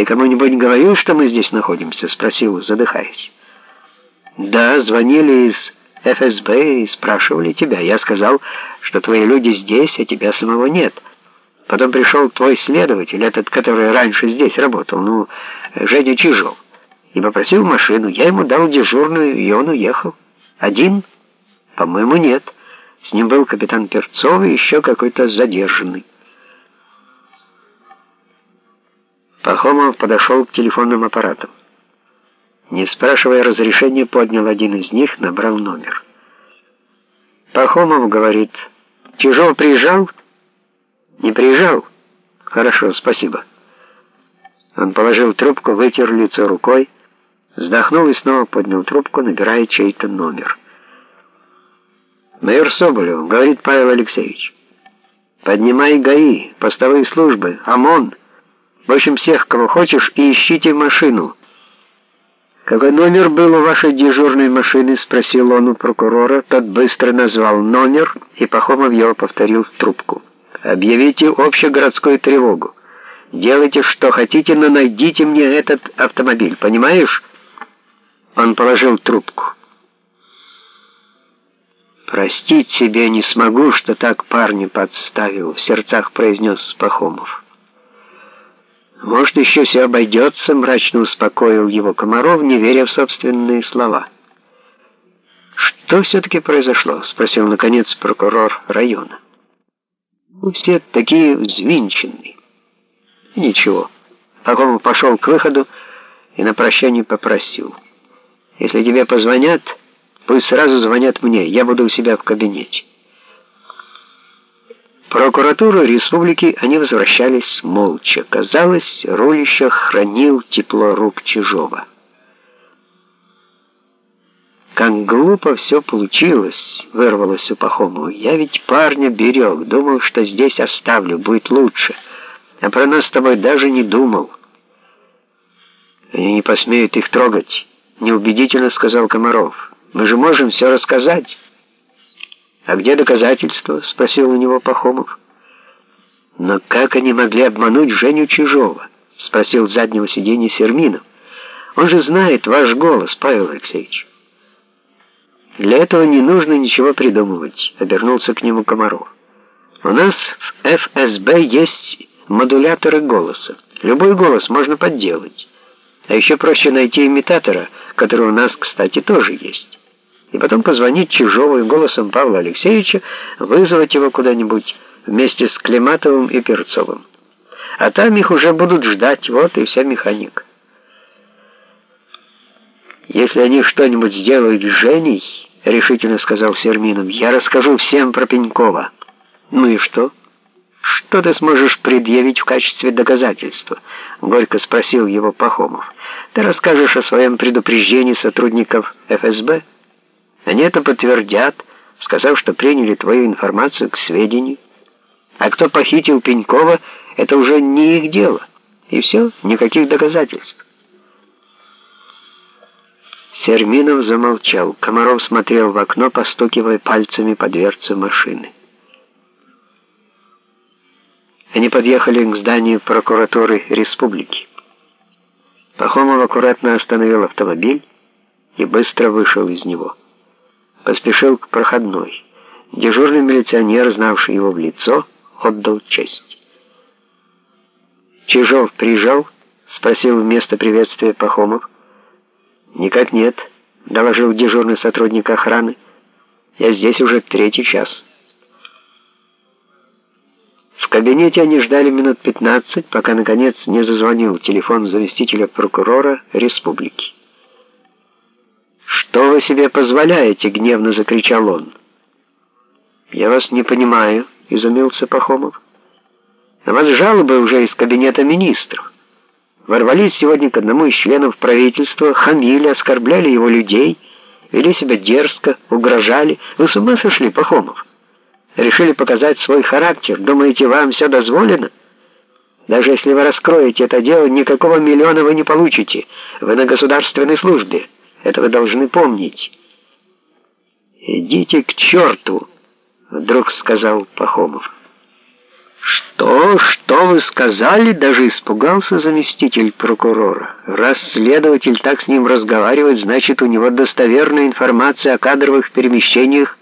«Ты кому-нибудь говорил, что мы здесь находимся?» — спросил, задыхаясь. «Да, звонили из ФСБ и спрашивали тебя. Я сказал, что твои люди здесь, а тебя самого нет. Потом пришел твой следователь, этот, который раньше здесь работал, ну, Женя Чижов, и попросил машину. Я ему дал дежурную, и он уехал. Один? По-моему, нет. С ним был капитан Перцов и еще какой-то задержанный. Пахомов подошел к телефонным аппаратам. Не спрашивая разрешения, поднял один из них, набрал номер. Пахомов говорит, Чижов приезжал? Не приезжал? Хорошо, спасибо. Он положил трубку, вытер лицо рукой, вздохнул и снова поднял трубку, набирая чей-то номер. «Майор Соболев», — говорит Павел Алексеевич, — «поднимай ГАИ, постовые службы, ОМОН, в общем, всех, кого хочешь, и ищите машину». «Какой номер был у вашей дежурной машины?» — спросил он у прокурора. Тот быстро назвал номер, и Пахомов его повторил в трубку. «Объявите общегородскую тревогу. Делайте, что хотите, но найдите мне этот автомобиль, понимаешь?» Он положил трубку. «Простить себе не смогу, что так парня подставил», — в сердцах произнес Пахомов. «Может, еще все обойдется», — мрачно успокоил его Комаров, не веря в собственные слова. «Что все-таки произошло?» — спросил, наконец, прокурор района. «Ну, все такие взвинченные». «Ничего». Пахомов пошел к выходу и на прощание попросил. «Если тебе позвонят, пусть сразу звонят мне, я буду у себя в кабинете». Прокуратуру республики они возвращались молча. Казалось, руль еще хранил тепло рук Чижова. «Как глупо все получилось!» — вырвалось у Пахомова. «Я ведь парня берег, думал, что здесь оставлю, будет лучше. А про нас с тобой даже не думал». «Они не посмеют их трогать», — неубедительно сказал Комаров. «Мы же можем все рассказать». «А где доказательства?» — спросил у него Пахомов. «Но как они могли обмануть Женю Чижова?» — спросил с заднего сиденья Серминов. «Он же знает ваш голос, Павел Алексеевич». «Для этого не нужно ничего придумывать», — обернулся к нему Комаров. «У нас в ФСБ есть модуляторы голоса. Любой голос можно подделать. А еще проще найти имитатора, который у нас, кстати, тоже есть» и потом позвонить Чижову голосом Павла Алексеевича вызвать его куда-нибудь вместе с Климатовым и Перцовым. А там их уже будут ждать, вот и вся механика. «Если они что-нибудь сделают с Женей, — решительно сказал Серминов, — я расскажу всем про Пенькова». «Ну и что? Что ты сможешь предъявить в качестве доказательства?» — горько спросил его Пахомов. «Ты расскажешь о своем предупреждении сотрудников ФСБ?» Они это подтвердят, сказав, что приняли твою информацию к сведению. А кто похитил Пенькова, это уже не их дело. И все, никаких доказательств. Серминов замолчал. Комаров смотрел в окно, постукивая пальцами по дверцу машины. Они подъехали к зданию прокуратуры республики. Пахомов аккуратно остановил автомобиль и быстро вышел из него поспешил к проходной. Дежурный милиционер, знавший его в лицо, отдал честь. «Чижов приезжал?» — спросил вместо приветствия Пахомов. «Никак нет», — доложил дежурный сотрудник охраны. «Я здесь уже третий час». В кабинете они ждали минут 15, пока, наконец, не зазвонил телефон заместителя прокурора республики. «Что вы себе позволяете?» — гневно закричал он. «Я вас не понимаю», — изумился Пахомов. «На вас жалобы уже из кабинета министров. Ворвались сегодня к одному из членов правительства, хамили, оскорбляли его людей, вели себя дерзко, угрожали. Вы с ума сошли, Пахомов? Решили показать свой характер. Думаете, вам все дозволено?» Даже если вы раскроете это дело, никакого миллиона вы не получите. Вы на государственной службе. Это вы должны помнить. «Идите к черту!» — вдруг сказал Пахомов. «Что? Что вы сказали?» Даже испугался заместитель прокурора. Раз следователь так с ним разговаривает, значит, у него достоверная информация о кадровых перемещениях